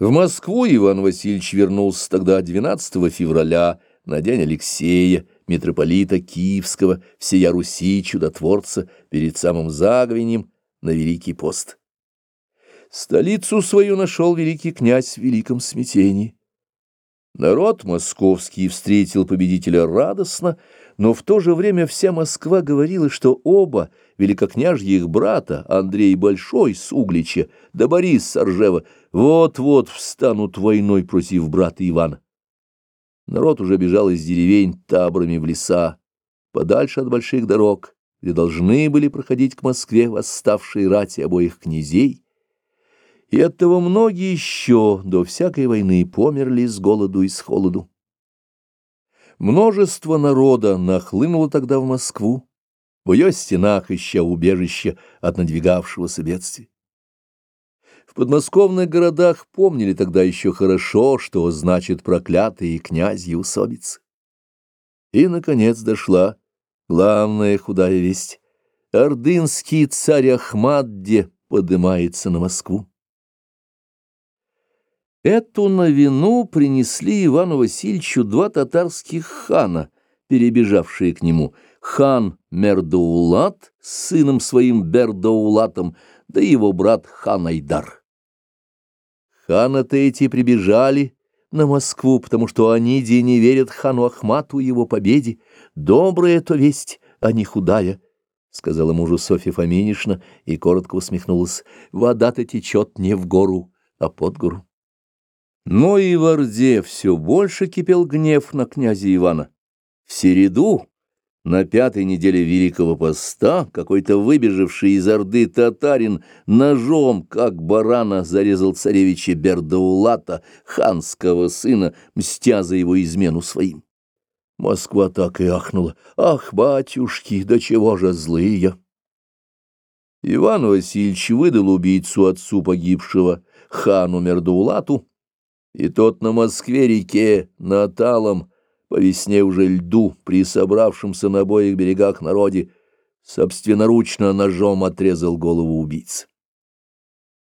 В Москву Иван Васильевич вернулся тогда 12 февраля, на день Алексея, митрополита Киевского, всея Руси чудотворца, перед самым заговением на Великий пост. Столицу свою нашел великий князь в великом смятении. Народ московский встретил победителя радостно, но в то же время вся Москва говорила, что оба великокняжьих брата, Андрей Большой с Углича, да Борис Саржева, вот-вот встанут войной против брата Ивана. Народ уже бежал из деревень таборами в леса, подальше от больших дорог, где должны были проходить к Москве восставшие рати обоих князей, и оттого многие еще до всякой войны померли с голоду и с холоду. Множество народа нахлынуло тогда в Москву, в ее стенах ища убежище от надвигавшегося бедствия. В подмосковных городах помнили тогда еще хорошо, что значит проклятые князьи усобицы. И, наконец, дошла главная худая весть. Ордынский царь Ахмадде подымается на Москву. Эту новину принесли Ивану Васильевичу два татарских хана, перебежавшие к нему, хан Мердаулат с сыном своим Бердаулатом, да его брат хан Айдар. Ханы-то эти прибежали на Москву, потому что они де не верят хану Ахмату и его победе. Добрая то весть, а не худая, — сказала мужу Софья Фоминишна и коротко усмехнулась. Вода-то течет не в гору, а под гору. Но и в Орде все больше кипел гнев на князя Ивана. В середу, на пятой неделе Великого Поста, какой-то выбежавший из Орды татарин ножом, как барана, зарезал царевича Бердаулата, ханского сына, мстя за его измену своим. Москва так и ахнула. «Ах, батюшки, да чего же злые!» Иван Васильевич выдал убийцу отцу погибшего, хану Мердаулату, и тот на Москве-реке, на Талом, по весне уже льду, при собравшемся на обоих берегах народе, собственноручно ножом отрезал голову убийцы.